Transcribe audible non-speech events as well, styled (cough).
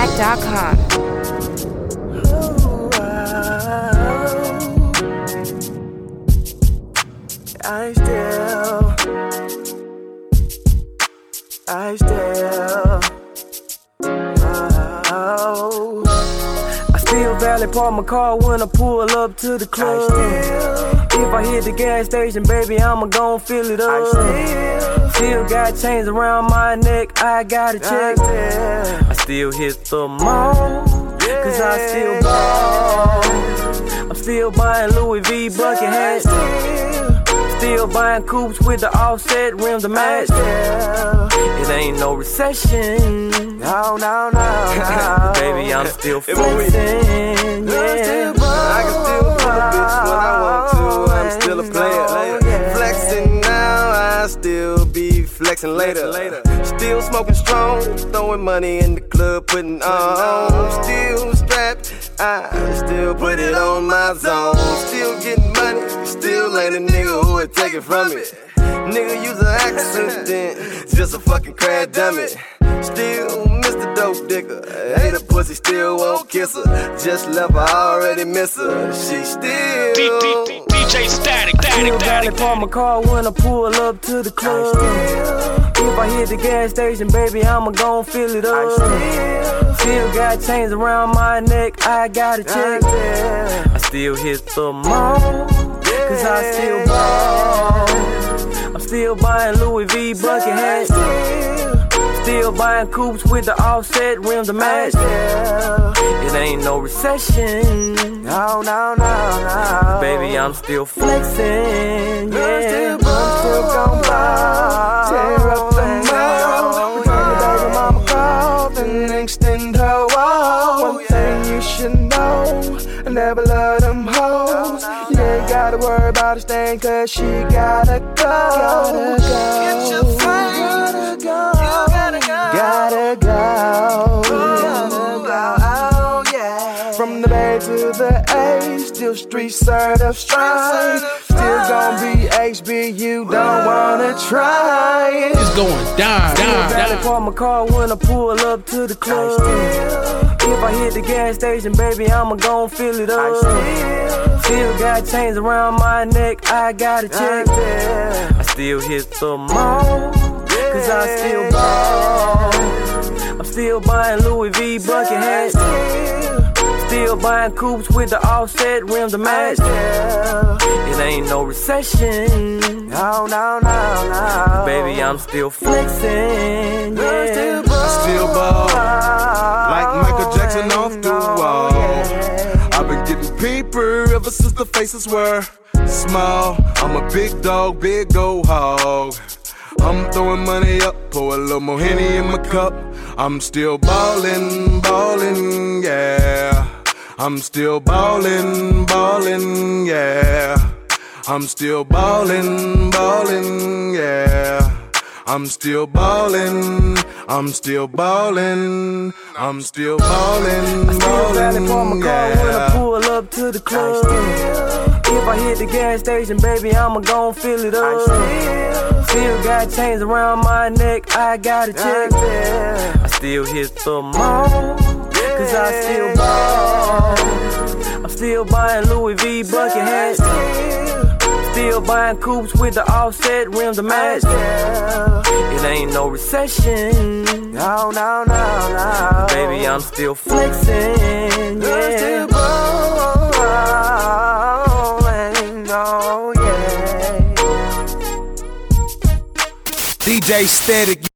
DJStatic.com. Oh, I still, I still, oh. I still Valley park my car when I pull up to the club. If I hit the gas station, baby, I'ma gon' fill it up. Still, got chains around my neck, I gotta check. I still hit the mall, cause I still ball. I'm still buying Louis V bucket hats. Still buying coupes with the offset rims to match. It ain't no recession. No, no, no. no. (laughs) Baby, I'm still flexing. Flexing later. Still smoking strong, throwing money in the club, putting on. Still strapped, I still put it on my zone. Still getting money, still ain't a nigga who would take it from me. Nigga use an (laughs) accident, just a fucking crash dummy. Still Mr. Dope Digger, hate a pussy, still won't kiss her. Just left her, I already miss her. She still. DJ Static, Still Static, Valley Static. park my car when I pull up to the club. If I hit the gas station, baby, I'ma gon' fill it up. Still got chains around my neck, I gotta check. I still hit the mall, cause I still ball. I'm still buying Louis V bucket hats. Still buying coupes with the offset rims to match. Yeah. It ain't no recession. No, no, no, no. Baby, I'm still flexing. Yeah, I'm still gon' buy. Tear up the the baby mama call, then extend her wall. One thing you should know, I never love them hoes. You ain't gotta worry about a thing, cause she gotta go. Gotta go. Yeah. From the Bay to the A, still street certified. Still gon' be HB, don't wanna try it. It's going down, down, down. park my car when I pull up to the club. If I hit the gas station, baby, I'ma gon' fill it up. Still got chains around my neck, I gotta check. I still hit the mall, cause I still ball. I'm still buying Louis V bucket hats. Still buying coupes with the offset rims to match. Yeah. It ain't no recession. No, no, no, no. Baby, I'm still flexing. Yeah. Still ball. Like Michael Jackson off the wall. I've been getting paper ever since the faces were small. I'm a big dog, big old hog. I'm throwing money up, pour a little more Henny in my cup. I'm still ballin', ballin', yeah. I'm still ballin', ballin', yeah. I'm still ballin', ballin', yeah. I'm still ballin', I'm still ballin', I'm still ballin', I Still park my ballin', car when I pull up to the club. If I hit the gas station, baby, I'ma gon' fill it up. Still got chains around my neck, I gotta check. I still hit the mall, cause I still ball. I'm still buying Louis V bucket hats. Still buying coupes with the offset rims to match. It ain't no recession. No, no, no, no. Baby, I'm still flexing. Yeah. Still balling, oh yeah. DJ Static,